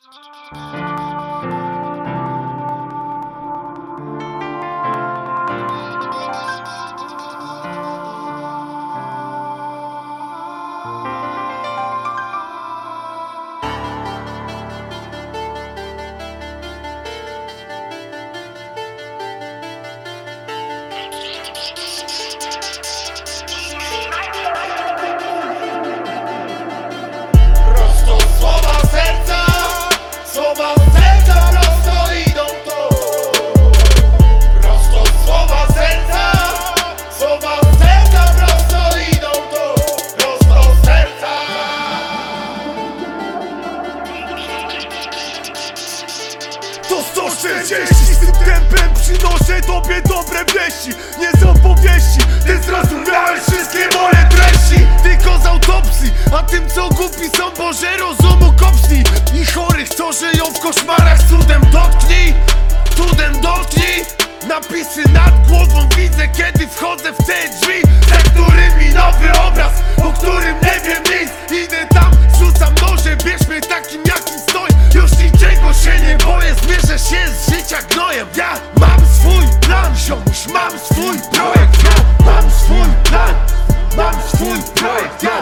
Ah! 40 Z tym tempem przynoszę tobie dobre wieści Nie z opowieści Ty zrozumiałeś wszystkie moje treści. Tylko z autopsji A tym co głupi są Boże rozumu kopsni. I chorych co żyją w koszmarach Cudem dotknij Cudem dotknij. Napisy nad głową widzę kiedy wchodzę w te drzwi. Za którymi nowy obraz O którym nie wiem nic. Idę tam, rzucam noże Bierz mnie takim projekt, ja mam swój plan Mam swój projekt, ja